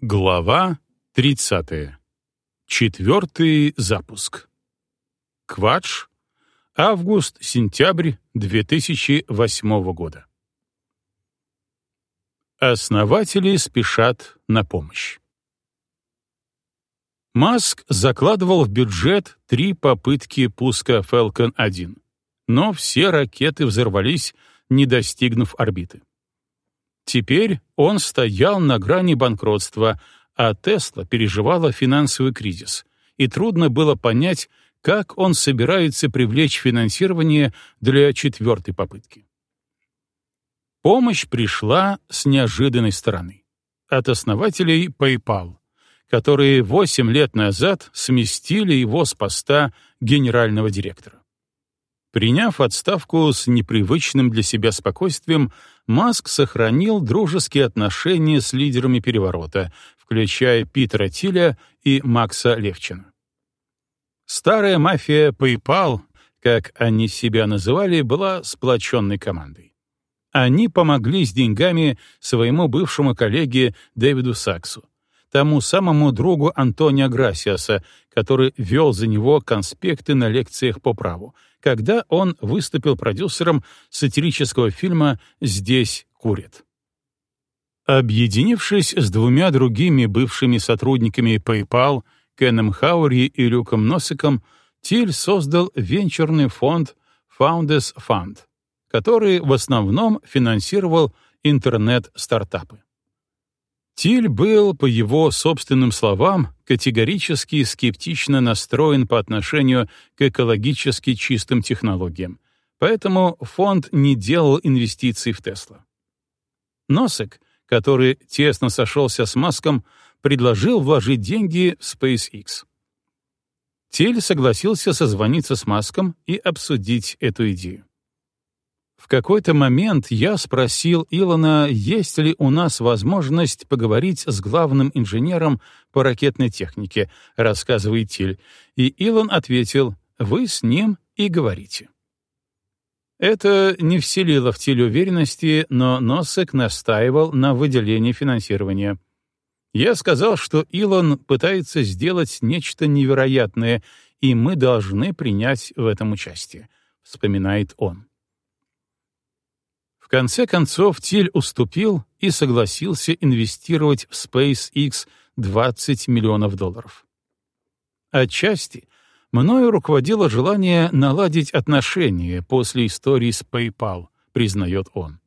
Глава 30. Четвертый запуск. Квадж. Август-сентябрь 2008 года. Основатели спешат на помощь. Маск закладывал в бюджет три попытки пуска Falcon 1, но все ракеты взорвались, не достигнув орбиты. Теперь он стоял на грани банкротства, а Тесла переживала финансовый кризис, и трудно было понять, как он собирается привлечь финансирование для четвертой попытки. Помощь пришла с неожиданной стороны. От основателей PayPal, которые 8 лет назад сместили его с поста генерального директора. Приняв отставку с непривычным для себя спокойствием, Маск сохранил дружеские отношения с лидерами переворота, включая Питера Тиля и Макса Левчина. Старая мафия PayPal, как они себя называли, была сплоченной командой. Они помогли с деньгами своему бывшему коллеге Дэвиду Саксу, тому самому другу Антонио Грасиаса, который вел за него конспекты на лекциях по праву, когда он выступил продюсером сатирического фильма «Здесь курят». Объединившись с двумя другими бывшими сотрудниками PayPal, Кеном Хаури и Люком Носиком, Тиль создал венчурный фонд Founders Fund, который в основном финансировал интернет-стартапы. Тиль был, по его собственным словам, категорически скептично настроен по отношению к экологически чистым технологиям, поэтому фонд не делал инвестиций в Тесла. Носек, который тесно сошелся с Маском, предложил вложить деньги в SpaceX. Тиль согласился созвониться с Маском и обсудить эту идею. В какой-то момент я спросил Илона, есть ли у нас возможность поговорить с главным инженером по ракетной технике, рассказывает Тиль, и Илон ответил, вы с ним и говорите. Это не вселило в Тиль уверенности, но Носек настаивал на выделении финансирования. Я сказал, что Илон пытается сделать нечто невероятное, и мы должны принять в этом участие, вспоминает он. В конце концов, Тиль уступил и согласился инвестировать в SpaceX 20 миллионов долларов. Отчасти мною руководило желание наладить отношения после истории с PayPal, признает он.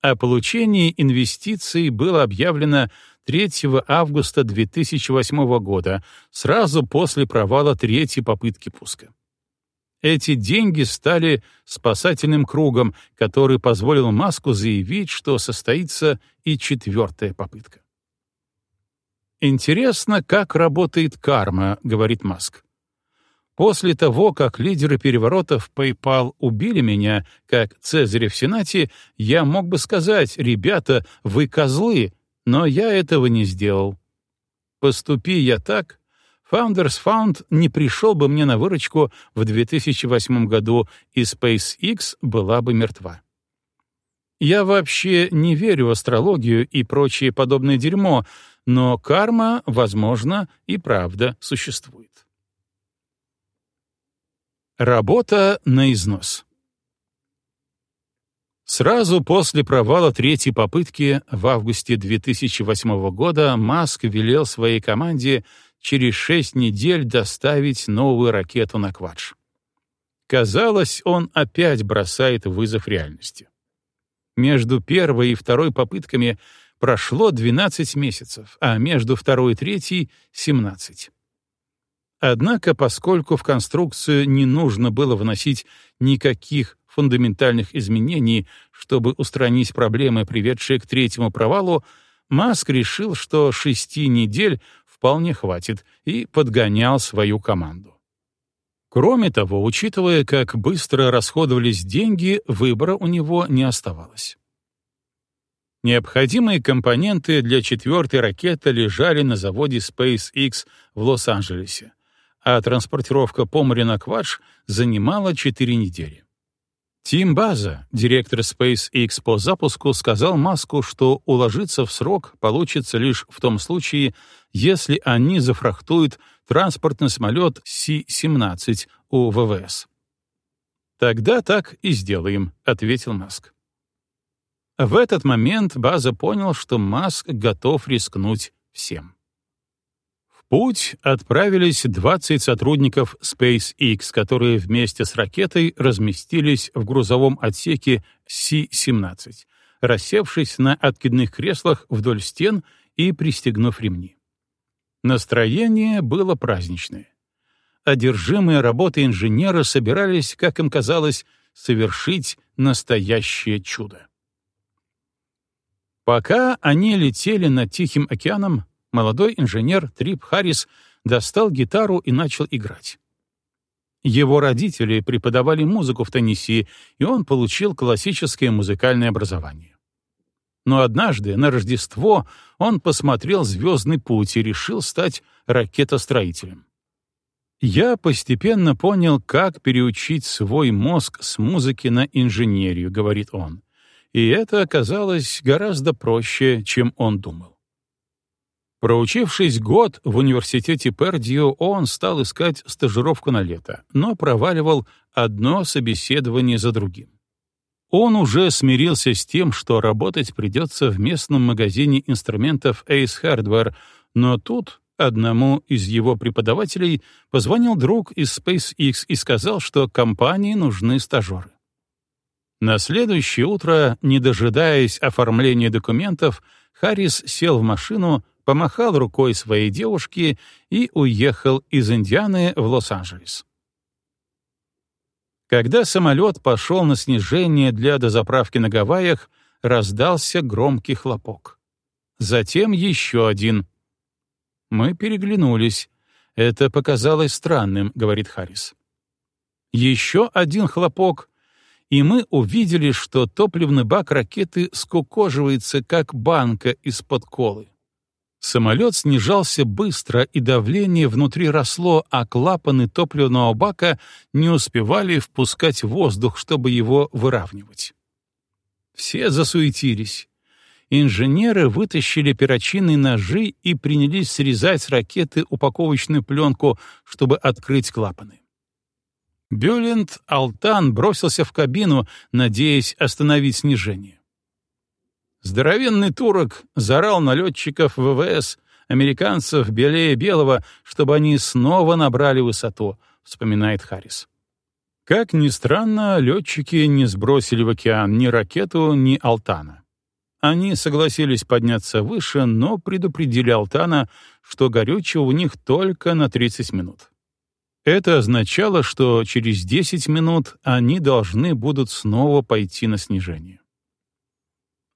О получении инвестиций было объявлено 3 августа 2008 года, сразу после провала третьей попытки пуска. Эти деньги стали спасательным кругом, который позволил Маску заявить, что состоится и четвертая попытка. «Интересно, как работает карма», — говорит Маск. «После того, как лидеры переворотов PayPal убили меня, как Цезаря в Сенате, я мог бы сказать, ребята, вы козлы, но я этого не сделал. Поступи я так, Founders Fund не пришел бы мне на выручку в 2008 году, и SpaceX была бы мертва. Я вообще не верю в астрологию и прочее подобное дерьмо, но карма, возможно, и правда существует. Работа на износ. Сразу после провала третьей попытки в августе 2008 года Маск велел своей команде через шесть недель доставить новую ракету на Квадж. Казалось, он опять бросает вызов реальности. Между первой и второй попытками прошло 12 месяцев, а между второй и третьей — 17. Однако, поскольку в конструкцию не нужно было вносить никаких фундаментальных изменений, чтобы устранить проблемы, приведшие к третьему провалу, Маск решил, что шести недель вполне хватит, и подгонял свою команду. Кроме того, учитывая, как быстро расходовались деньги, выбора у него не оставалось. Необходимые компоненты для четвертой ракеты лежали на заводе SpaceX в Лос-Анджелесе, а транспортировка по морю на Квадж занимала 4 недели. Тим База, директор SpaceX по запуску, сказал Маску, что уложиться в срок получится лишь в том случае, если они зафрахтуют транспортный самолет Си-17 у ВВС. «Тогда так и сделаем», — ответил Маск. В этот момент База понял, что Маск готов рискнуть всем. В путь отправились 20 сотрудников SpaceX, которые вместе с ракетой разместились в грузовом отсеке Си-17, рассевшись на откидных креслах вдоль стен и пристегнув ремни. Настроение было праздничное. Одержимые работой инженеры собирались, как им казалось, совершить настоящее чудо. Пока они летели над Тихим океаном, молодой инженер Трип Харрис достал гитару и начал играть. Его родители преподавали музыку в Теннесси, и он получил классическое музыкальное образование. Но однажды, на Рождество, он посмотрел «Звездный путь» и решил стать ракетостроителем. Я постепенно понял, как переучить свой мозг с музыки на инженерию, говорит он и это оказалось гораздо проще, чем он думал. Проучившись год в университете Пердио, он стал искать стажировку на лето, но проваливал одно собеседование за другим. Он уже смирился с тем, что работать придется в местном магазине инструментов Ace Hardware, но тут одному из его преподавателей позвонил друг из SpaceX и сказал, что компании нужны стажеры. На следующее утро, не дожидаясь оформления документов, Харрис сел в машину, помахал рукой своей девушке и уехал из Индианы в Лос-Анджелес. Когда самолет пошел на снижение для дозаправки на Гавайях, раздался громкий хлопок. Затем еще один. Мы переглянулись. Это показалось странным, говорит Харрис. Еще один хлопок, и мы увидели, что топливный бак ракеты скукоживается, как банка из-под колы. Самолет снижался быстро, и давление внутри росло, а клапаны топливного бака не успевали впускать воздух, чтобы его выравнивать. Все засуетились. Инженеры вытащили перочинные ножи и принялись срезать с ракеты упаковочную пленку, чтобы открыть клапаны. Бюлент Алтан бросился в кабину, надеясь остановить снижение. Здоровенный турок зарал на летчиков ВВС, американцев белее белого, чтобы они снова набрали высоту, вспоминает Харрис. Как ни странно, летчики не сбросили в океан ни ракету, ни Алтана. Они согласились подняться выше, но предупредили Алтана, что горючего у них только на 30 минут. Это означало, что через 10 минут они должны будут снова пойти на снижение.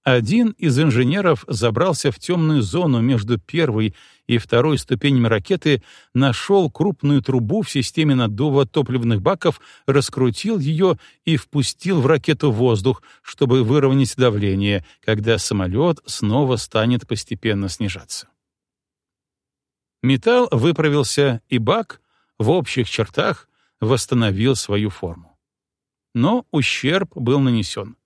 Один из инженеров забрался в темную зону между первой и второй ступенями ракеты, нашел крупную трубу в системе наддува топливных баков, раскрутил ее и впустил в ракету воздух, чтобы выровнять давление, когда самолет снова станет постепенно снижаться. Металл выправился, и бак в общих чертах восстановил свою форму. Но ущерб был нанесен.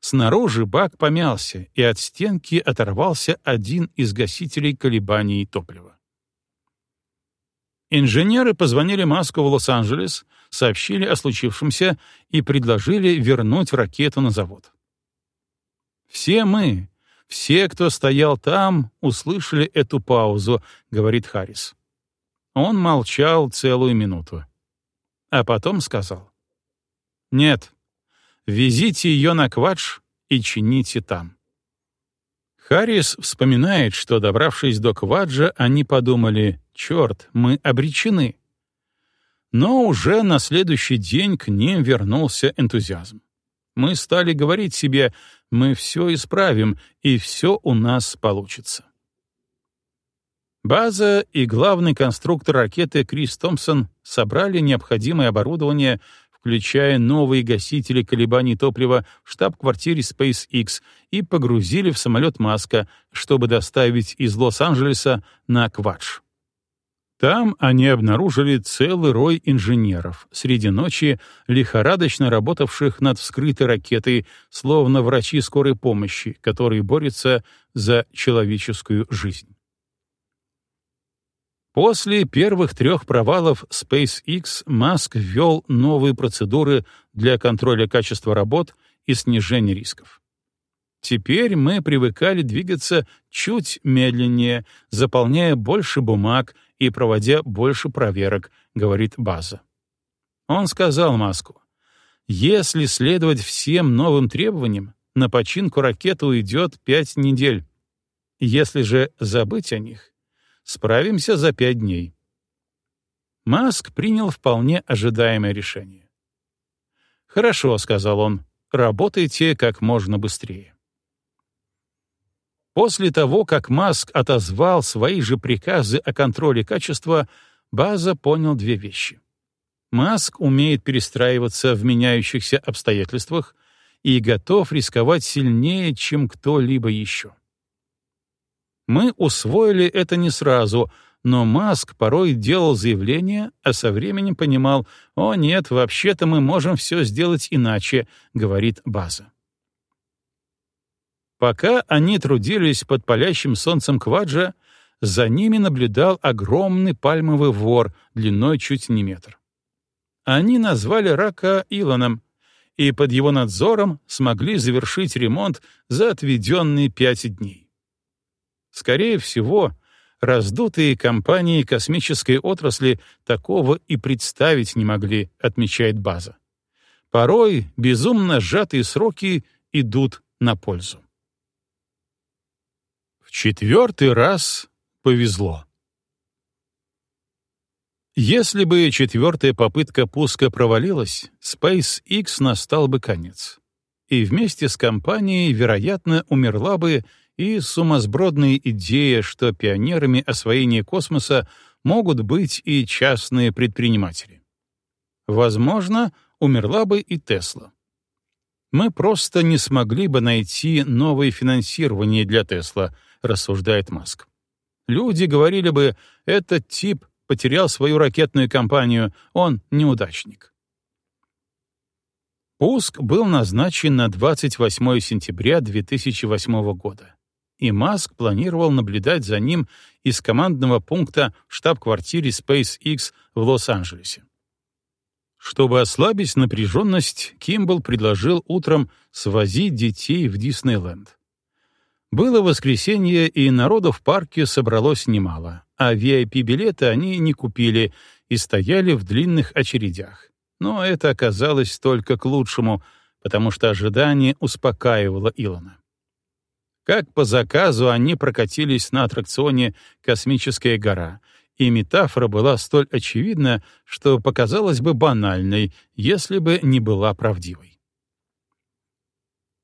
Снаружи бак помялся, и от стенки оторвался один из гасителей колебаний топлива. Инженеры позвонили Маску в Лос-Анджелес, сообщили о случившемся и предложили вернуть ракету на завод. «Все мы, все, кто стоял там, услышали эту паузу», — говорит Харрис. Он молчал целую минуту. А потом сказал. «Нет, везите ее на Квадж и чините там». Харрис вспоминает, что, добравшись до Кваджа, они подумали, «Черт, мы обречены». Но уже на следующий день к ним вернулся энтузиазм. Мы стали говорить себе, мы все исправим, и все у нас получится. База и главный конструктор ракеты Крис Томпсон собрали необходимое оборудование, включая новые гасители колебаний топлива в штаб-квартире SpaceX и погрузили в самолет Маска, чтобы доставить из Лос-Анджелеса на Квадж. Там они обнаружили целый рой инженеров, среди ночи лихорадочно работавших над вскрытой ракетой, словно врачи скорой помощи, которые борются за человеческую жизнь. После первых трех провалов SpaceX Маск ввел новые процедуры для контроля качества работ и снижения рисков. Теперь мы привыкали двигаться чуть медленнее, заполняя больше бумаг и проводя больше проверок, говорит База. Он сказал Маску, если следовать всем новым требованиям, на починку ракеты уйдет пять недель. Если же забыть о них, справимся за пять дней. Маск принял вполне ожидаемое решение. «Хорошо», — сказал он, — «работайте как можно быстрее». После того, как Маск отозвал свои же приказы о контроле качества, База понял две вещи. Маск умеет перестраиваться в меняющихся обстоятельствах и готов рисковать сильнее, чем кто-либо еще. Мы усвоили это не сразу, но Маск порой делал заявления, а со временем понимал, «О нет, вообще-то мы можем все сделать иначе», — говорит База. Пока они трудились под палящим солнцем Кваджа, за ними наблюдал огромный пальмовый вор длиной чуть не метр. Они назвали рака Илоном, и под его надзором смогли завершить ремонт за отведенные пять дней. Скорее всего, раздутые компании космической отрасли такого и представить не могли, отмечает база. Порой безумно сжатые сроки идут на пользу. В четвертый раз повезло. Если бы четвертая попытка пуска провалилась, SpaceX настал бы конец. И вместе с компанией, вероятно, умерла бы и сумасбродная идея, что пионерами освоения космоса могут быть и частные предприниматели. Возможно, умерла бы и Тесла. Мы просто не смогли бы найти новое финансирование для Тесла — рассуждает Маск. Люди говорили бы, этот тип потерял свою ракетную компанию, он неудачник. Пуск был назначен на 28 сентября 2008 года, и Маск планировал наблюдать за ним из командного пункта в штаб-квартире SpaceX в Лос-Анджелесе. Чтобы ослабить напряженность, Кимбл предложил утром свозить детей в Диснейленд. Было воскресенье, и народу в парке собралось немало, а VIP-билеты они не купили и стояли в длинных очередях. Но это оказалось только к лучшему, потому что ожидание успокаивало Илона. Как по заказу они прокатились на аттракционе «Космическая гора», и метафора была столь очевидна, что показалась бы банальной, если бы не была правдивой.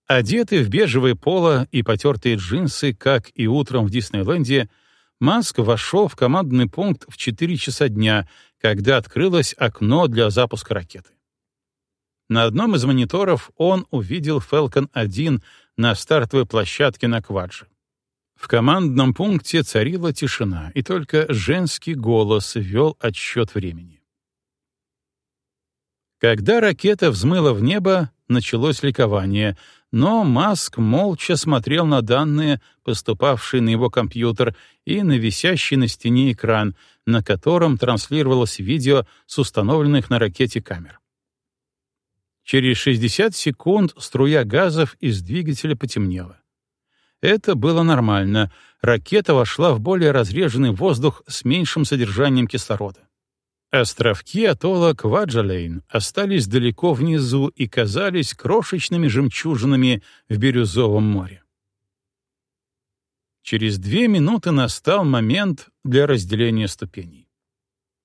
Одетый в бежевое поло и потертые джинсы, как и утром в Диснейленде, Маск вошел в командный пункт в 4 часа дня, когда открылось окно для запуска ракеты. На одном из мониторов он увидел Falcon 1 на стартовой площадке на Квадже. В командном пункте царила тишина, и только женский голос вел отсчет времени. Когда ракета взмыла в небо, началось ликование, но Маск молча смотрел на данные, поступавшие на его компьютер, и на висящий на стене экран, на котором транслировалось видео с установленных на ракете камер. Через 60 секунд струя газов из двигателя потемнела. Это было нормально. Ракета вошла в более разреженный воздух с меньшим содержанием кислорода. Островки атолла Кваджалейн остались далеко внизу и казались крошечными жемчужинами в бирюзовом море. Через две минуты настал момент для разделения ступеней.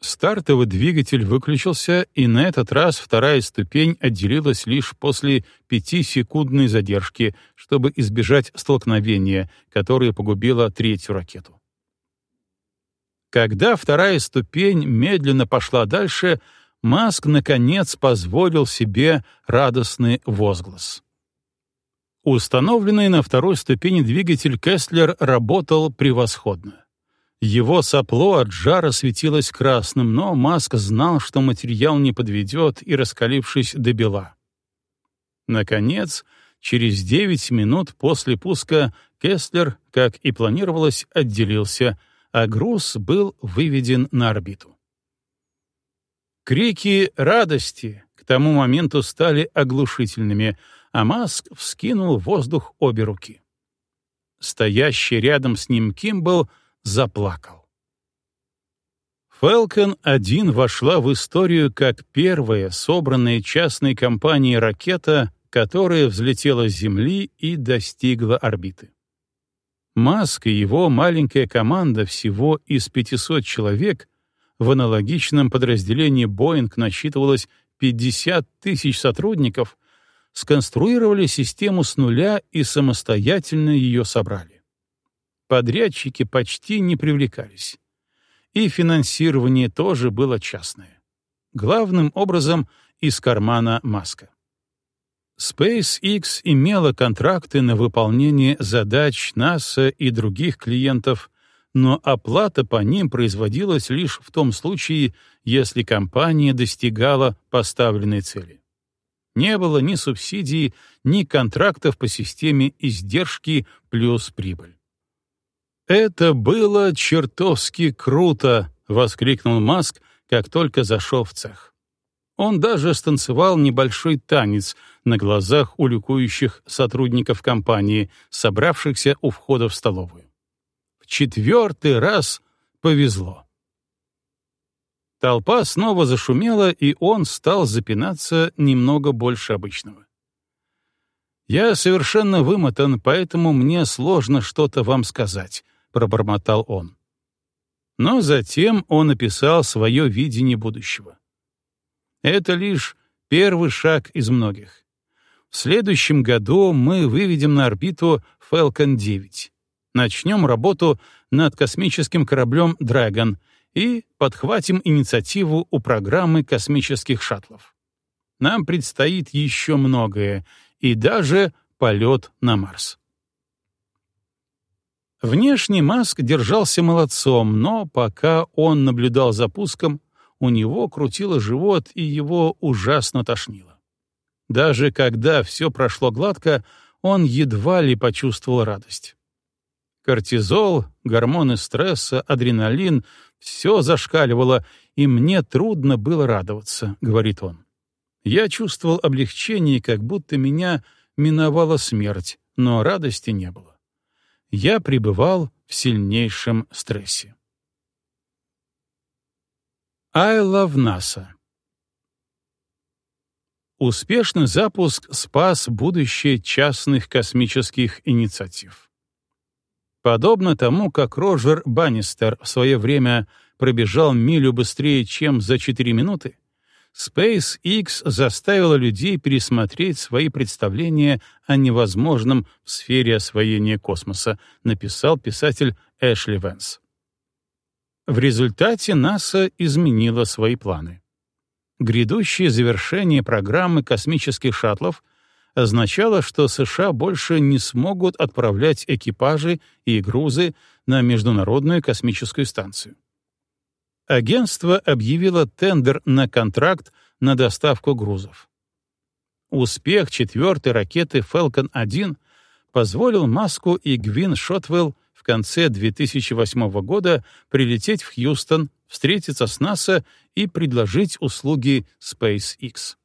Стартовый двигатель выключился, и на этот раз вторая ступень отделилась лишь после пятисекундной задержки, чтобы избежать столкновения, которое погубило третью ракету. Когда вторая ступень медленно пошла дальше, Маск, наконец, позволил себе радостный возглас. Установленный на второй ступени двигатель Кестлер работал превосходно. Его сопло от жара светилось красным, но Маск знал, что материал не подведет и раскалившись до бела. Наконец, через 9 минут после пуска Кестлер, как и планировалось, отделился, а груз был выведен на орбиту. Крики радости к тому моменту стали оглушительными, а Маск вскинул в воздух обе руки. Стоящий рядом с ним Кимбл заплакал. Falcon 1 вошла в историю как первая собранная частной компанией ракета, которая взлетела с Земли и достигла орбиты. Маск и его маленькая команда всего из 500 человек в аналогичном подразделении Boeing насчитывалось 50 тысяч сотрудников, сконструировали систему с нуля и самостоятельно ее собрали. Подрядчики почти не привлекались. И финансирование тоже было частное. Главным образом из кармана Маска. SpaceX имела контракты на выполнение задач НАСА и других клиентов, но оплата по ним производилась лишь в том случае, если компания достигала поставленной цели. Не было ни субсидий, ни контрактов по системе издержки плюс прибыль. «Это было чертовски круто!» — воскликнул Маск, как только зашел в цех. Он даже станцевал небольшой танец на глазах у ликующих сотрудников компании, собравшихся у входа в столовую четвертый раз повезло. Толпа снова зашумела, и он стал запинаться немного больше обычного. «Я совершенно вымотан, поэтому мне сложно что-то вам сказать», — пробормотал он. Но затем он описал свое видение будущего. Это лишь первый шаг из многих. В следующем году мы выведем на орбиту Falcon 9 начнем работу над космическим кораблем «Драгон» и подхватим инициативу у программы космических шаттлов. Нам предстоит еще многое, и даже полет на Марс. Внешне Маск держался молодцом, но пока он наблюдал за пуском, у него крутило живот и его ужасно тошнило. Даже когда все прошло гладко, он едва ли почувствовал радость. Кортизол, гормоны стресса, адреналин — все зашкаливало, и мне трудно было радоваться, — говорит он. Я чувствовал облегчение, как будто меня миновала смерть, но радости не было. Я пребывал в сильнейшем стрессе. I love NASA. Успешный запуск спас будущее частных космических инициатив. Подобно тому, как Роджер Баннистер в свое время пробежал милю быстрее, чем за 4 минуты, SpaceX заставила людей пересмотреть свои представления о невозможном в сфере освоения космоса, написал писатель Эшли Венс. В результате НАСА изменила свои планы. Грядущее завершение программы космических шаттлов — означало, что США больше не смогут отправлять экипажи и грузы на Международную космическую станцию. Агентство объявило тендер на контракт на доставку грузов. Успех четвертой ракеты Falcon 1 позволил Маску и Гвин Шотвелл в конце 2008 года прилететь в Хьюстон, встретиться с НАСА и предложить услуги SpaceX.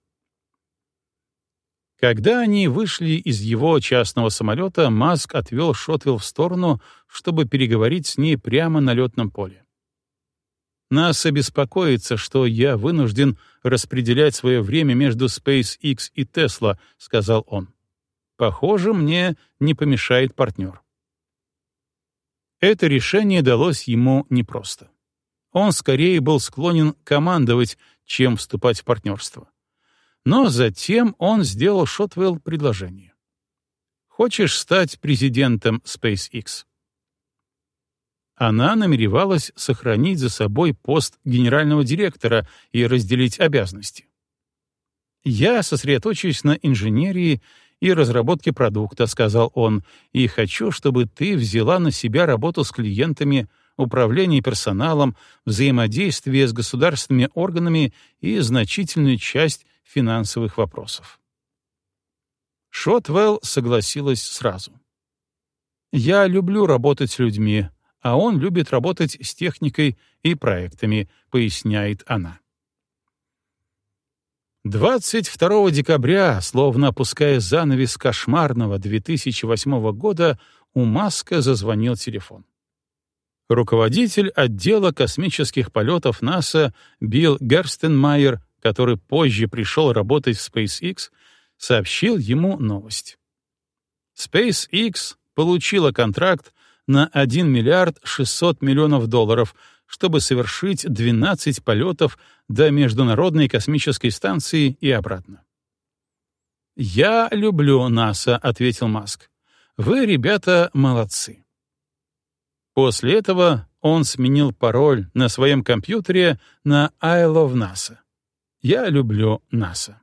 Когда они вышли из его частного самолета, Маск отвел Шотвилл в сторону, чтобы переговорить с ней прямо на летном поле. «Нас обеспокоится, что я вынужден распределять свое время между SpaceX и Tesla», — сказал он. «Похоже, мне не помешает партнер». Это решение далось ему непросто. Он скорее был склонен командовать, чем вступать в партнерство. Но затем он сделал Шотвелл предложение. «Хочешь стать президентом SpaceX?» Она намеревалась сохранить за собой пост генерального директора и разделить обязанности. «Я сосредоточусь на инженерии и разработке продукта», — сказал он, «и хочу, чтобы ты взяла на себя работу с клиентами, управление персоналом, взаимодействие с государственными органами и значительную часть финансовых вопросов. Шотвелл согласилась сразу. «Я люблю работать с людьми, а он любит работать с техникой и проектами», — поясняет она. 22 декабря, словно опуская занавес кошмарного 2008 года, у Маска зазвонил телефон. Руководитель отдела космических полетов НАСА Билл Герстенмайер, который позже пришел работать в SpaceX, сообщил ему новость. SpaceX получила контракт на 1 миллиард 600 миллионов долларов — чтобы совершить 12 полетов до Международной космической станции и обратно. «Я люблю НАСА», — ответил Маск. «Вы, ребята, молодцы». После этого он сменил пароль на своем компьютере на I love NASA. «Я люблю НАСА».